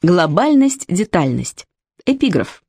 Глобальность, детальность. Эпиграф.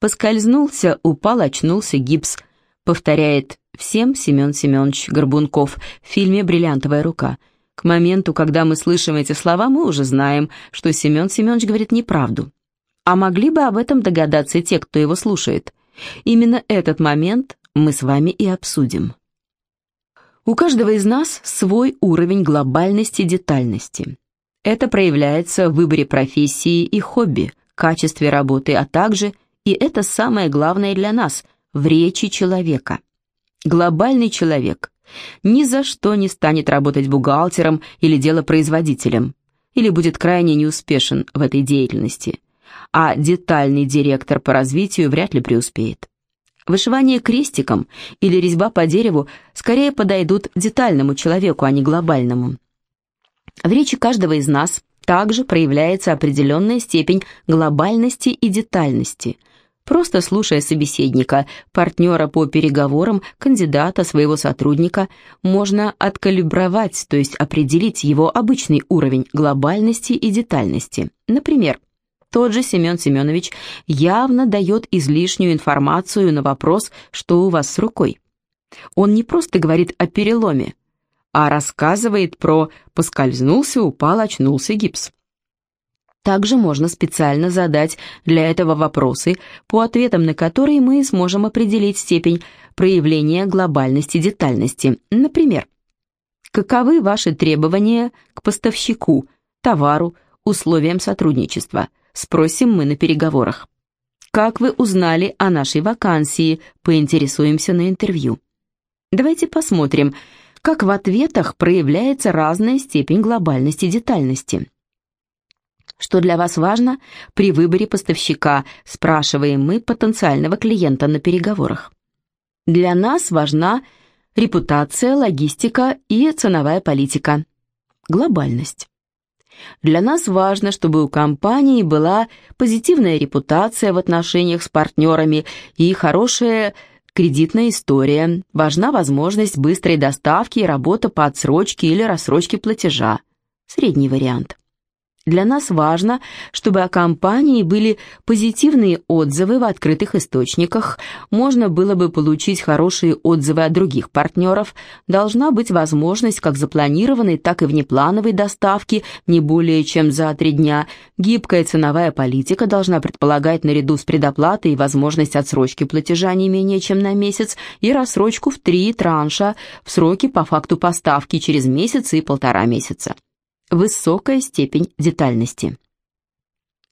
Поскользнулся, упал, очнулся гипс, повторяет всем Семен Семенович Горбунков в фильме «Бриллиантовая рука». К моменту, когда мы слышим эти слова, мы уже знаем, что Семен Семенович говорит неправду. А могли бы об этом догадаться те, кто его слушает. Именно этот момент мы с вами и обсудим. У каждого из нас свой уровень глобальности детальности. Это проявляется в выборе профессии и хобби, качестве работы, а также, и это самое главное для нас, в речи человека. Глобальный человек ни за что не станет работать бухгалтером или делопроизводителем, или будет крайне неуспешен в этой деятельности, а детальный директор по развитию вряд ли преуспеет. Вышивание крестиком или резьба по дереву скорее подойдут детальному человеку, а не глобальному. В речи каждого из нас также проявляется определенная степень глобальности и детальности. Просто слушая собеседника, партнера по переговорам, кандидата, своего сотрудника, можно откалибровать, то есть определить его обычный уровень глобальности и детальности. Например, тот же Семен Семенович явно дает излишнюю информацию на вопрос, что у вас с рукой. Он не просто говорит о переломе, а рассказывает про «поскользнулся, упал, очнулся гипс». Также можно специально задать для этого вопросы, по ответам на которые мы сможем определить степень проявления глобальности детальности. Например, каковы ваши требования к поставщику, товару, условиям сотрудничества? Спросим мы на переговорах. Как вы узнали о нашей вакансии? Поинтересуемся на интервью. Давайте посмотрим, как в ответах проявляется разная степень глобальности детальности. Что для вас важно при выборе поставщика, спрашиваем мы потенциального клиента на переговорах. Для нас важна репутация, логистика и ценовая политика. Глобальность. Для нас важно, чтобы у компании была позитивная репутация в отношениях с партнерами и хорошая Кредитная история. Важна возможность быстрой доставки и работа по отсрочке или рассрочке платежа. Средний вариант. Для нас важно, чтобы о компании были позитивные отзывы в открытых источниках, можно было бы получить хорошие отзывы от других партнеров, должна быть возможность как запланированной, так и внеплановой доставки не более чем за три дня, гибкая ценовая политика должна предполагать наряду с предоплатой возможность отсрочки платежа не менее чем на месяц и рассрочку в три транша в сроки по факту поставки через месяц и полтора месяца. Высокая степень детальности.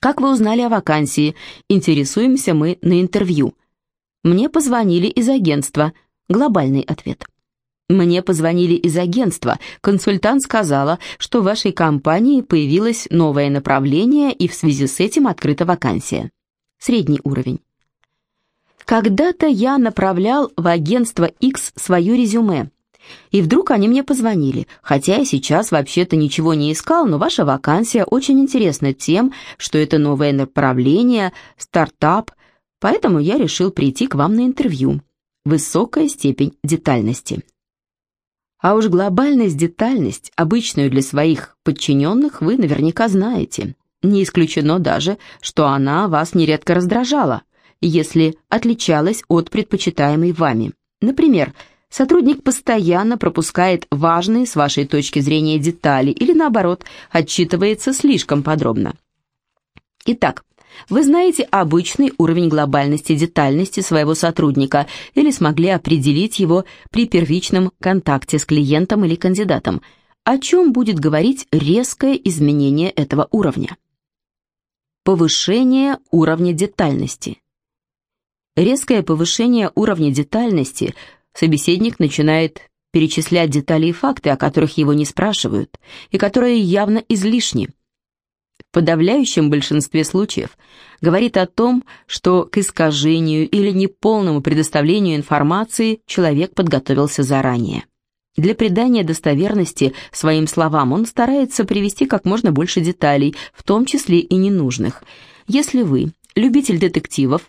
Как вы узнали о вакансии? Интересуемся мы на интервью. Мне позвонили из агентства. Глобальный ответ. Мне позвонили из агентства. Консультант сказала, что в вашей компании появилось новое направление и в связи с этим открыта вакансия. Средний уровень. Когда-то я направлял в агентство X свое резюме. И вдруг они мне позвонили, хотя я сейчас вообще-то ничего не искал, но ваша вакансия очень интересна тем, что это новое направление, стартап, поэтому я решил прийти к вам на интервью. Высокая степень детальности. А уж глобальность, детальность, обычную для своих подчиненных, вы наверняка знаете. Не исключено даже, что она вас нередко раздражала, если отличалась от предпочитаемой вами. Например, Сотрудник постоянно пропускает важные с вашей точки зрения детали или, наоборот, отчитывается слишком подробно. Итак, вы знаете обычный уровень глобальности детальности своего сотрудника или смогли определить его при первичном контакте с клиентом или кандидатом. О чем будет говорить резкое изменение этого уровня? Повышение уровня детальности. Резкое повышение уровня детальности – Собеседник начинает перечислять детали и факты, о которых его не спрашивают, и которые явно излишни. В подавляющем большинстве случаев говорит о том, что к искажению или неполному предоставлению информации человек подготовился заранее. Для придания достоверности своим словам он старается привести как можно больше деталей, в том числе и ненужных. Если вы любитель детективов,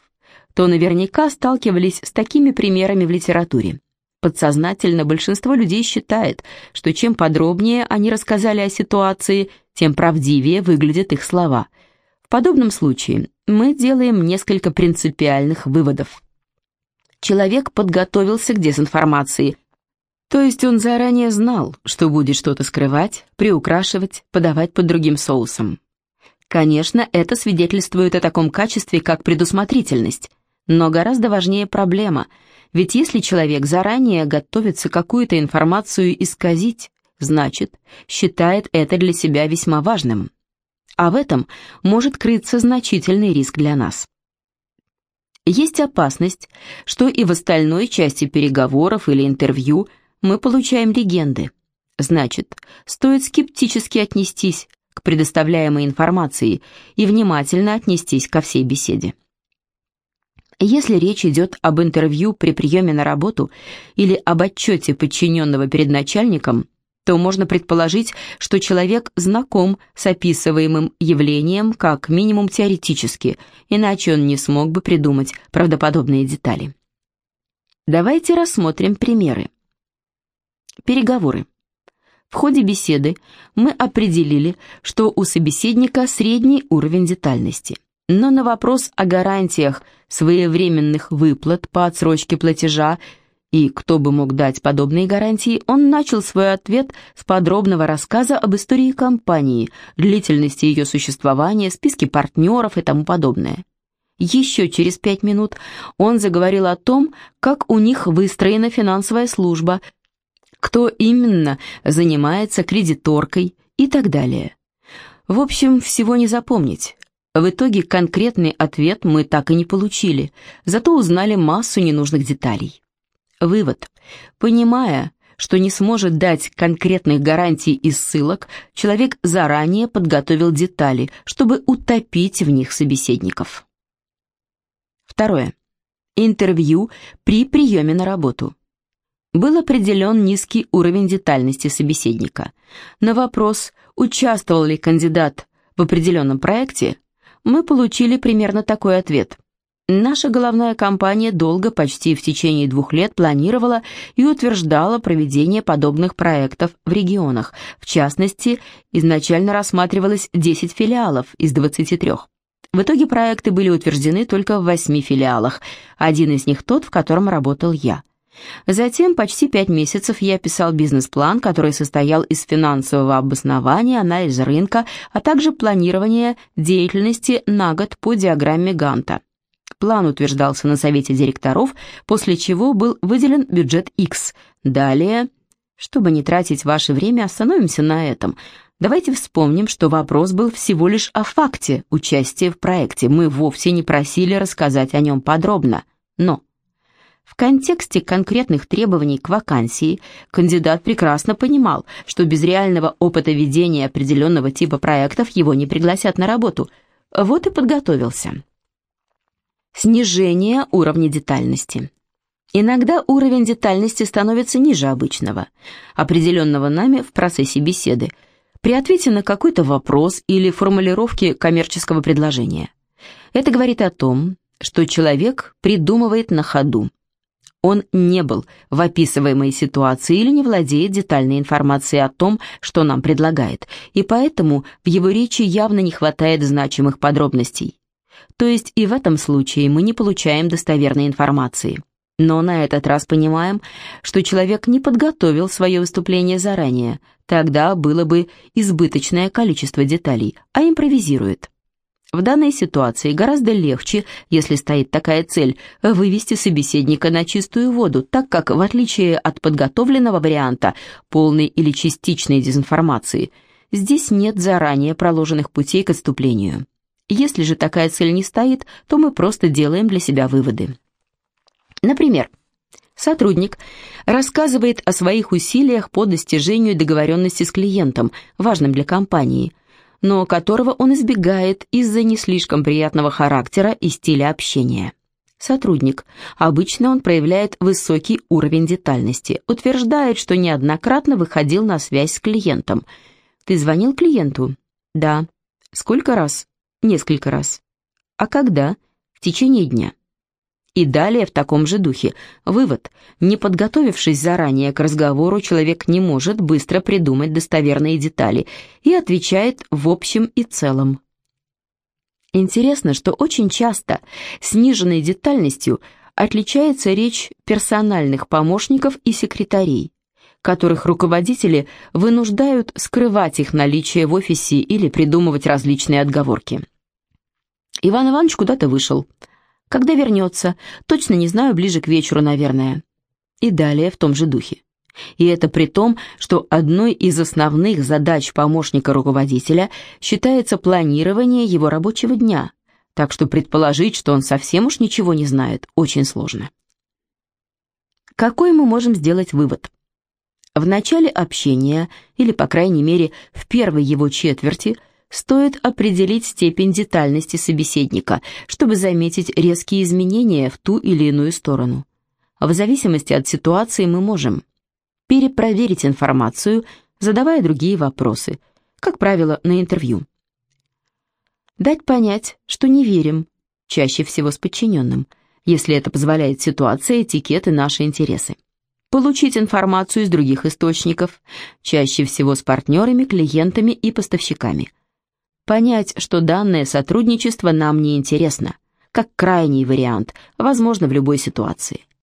то наверняка сталкивались с такими примерами в литературе. Подсознательно большинство людей считает, что чем подробнее они рассказали о ситуации, тем правдивее выглядят их слова. В подобном случае мы делаем несколько принципиальных выводов. Человек подготовился к дезинформации, то есть он заранее знал, что будет что-то скрывать, приукрашивать, подавать под другим соусом. Конечно, это свидетельствует о таком качестве, как предусмотрительность, но гораздо важнее проблема – ведь если человек заранее готовится какую-то информацию исказить, значит, считает это для себя весьма важным. А в этом может крыться значительный риск для нас. Есть опасность, что и в остальной части переговоров или интервью мы получаем легенды. Значит, стоит скептически отнестись к предоставляемой информации и внимательно отнестись ко всей беседе. Если речь идет об интервью при приеме на работу или об отчете подчиненного перед начальником, то можно предположить, что человек знаком с описываемым явлением как минимум теоретически, иначе он не смог бы придумать правдоподобные детали. Давайте рассмотрим примеры. Переговоры. В ходе беседы мы определили, что у собеседника средний уровень детальности. Но на вопрос о гарантиях своевременных выплат по отсрочке платежа и кто бы мог дать подобные гарантии, он начал свой ответ с подробного рассказа об истории компании, длительности ее существования, списке партнеров и тому подобное. Еще через пять минут он заговорил о том, как у них выстроена финансовая служба, кто именно занимается кредиторкой и так далее. В общем, всего не запомнить. В итоге конкретный ответ мы так и не получили, зато узнали массу ненужных деталей. Вывод. Понимая, что не сможет дать конкретных гарантий и ссылок, человек заранее подготовил детали, чтобы утопить в них собеседников. Второе. Интервью при приеме на работу. Был определен низкий уровень детальности собеседника. На вопрос, участвовал ли кандидат в определенном проекте, мы получили примерно такой ответ. Наша головная компания долго, почти в течение двух лет, планировала и утверждала проведение подобных проектов в регионах. В частности, изначально рассматривалось 10 филиалов из 23. В итоге проекты были утверждены только в 8 филиалах, один из них тот, в котором работал я. Затем почти пять месяцев я писал бизнес-план, который состоял из финансового обоснования, анализа рынка, а также планирования деятельности на год по диаграмме Ганта. План утверждался на совете директоров, после чего был выделен бюджет X. Далее, чтобы не тратить ваше время, остановимся на этом. Давайте вспомним, что вопрос был всего лишь о факте участия в проекте. Мы вовсе не просили рассказать о нем подробно. Но в контексте конкретных требований к вакансии кандидат прекрасно понимал, что без реального опыта ведения определенного типа проектов его не пригласят на работу. Вот и подготовился. Снижение уровня детальности. Иногда уровень детальности становится ниже обычного, определенного нами в процессе беседы, при ответе на какой-то вопрос или формулировке коммерческого предложения. Это говорит о том, что человек придумывает на ходу, он не был в описываемой ситуации или не владеет детальной информацией о том, что нам предлагает, и поэтому в его речи явно не хватает значимых подробностей. То есть и в этом случае мы не получаем достоверной информации. Но на этот раз понимаем, что человек не подготовил свое выступление заранее, тогда было бы избыточное количество деталей, а импровизирует. В данной ситуации гораздо легче, если стоит такая цель, вывести собеседника на чистую воду, так как, в отличие от подготовленного варианта, полной или частичной дезинформации, здесь нет заранее проложенных путей к отступлению. Если же такая цель не стоит, то мы просто делаем для себя выводы. Например, Сотрудник рассказывает о своих усилиях по достижению договоренности с клиентом, важным для компании – но которого он избегает из-за не слишком приятного характера и стиля общения. Сотрудник. Обычно он проявляет высокий уровень детальности, утверждает, что неоднократно выходил на связь с клиентом. «Ты звонил клиенту?» «Да». «Сколько раз?» «Несколько раз». «А когда?» «В течение дня». И далее в таком же духе. Вывод. Не подготовившись заранее к разговору, человек не может быстро придумать достоверные детали и отвечает в общем и целом. Интересно, что очень часто сниженной детальностью отличается речь персональных помощников и секретарей, которых руководители вынуждают скрывать их наличие в офисе или придумывать различные отговорки. Иван Иванович куда-то вышел. Когда вернется, точно не знаю, ближе к вечеру, наверное. И далее в том же духе. И это при том, что одной из основных задач помощника руководителя считается планирование его рабочего дня, так что предположить, что он совсем уж ничего не знает, очень сложно. Какой мы можем сделать вывод? В начале общения, или, по крайней мере, в первой его четверти, стоит определить степень детальности собеседника, чтобы заметить резкие изменения в ту или иную сторону. В зависимости от ситуации мы можем перепроверить информацию, задавая другие вопросы, как правило, на интервью. Дать понять, что не верим, чаще всего с подчиненным, если это позволяет ситуация, этикет и наши интересы. Получить информацию из других источников, чаще всего с партнерами, клиентами и поставщиками. Понять, что данное сотрудничество нам не интересно, как крайний вариант, возможно в любой ситуации.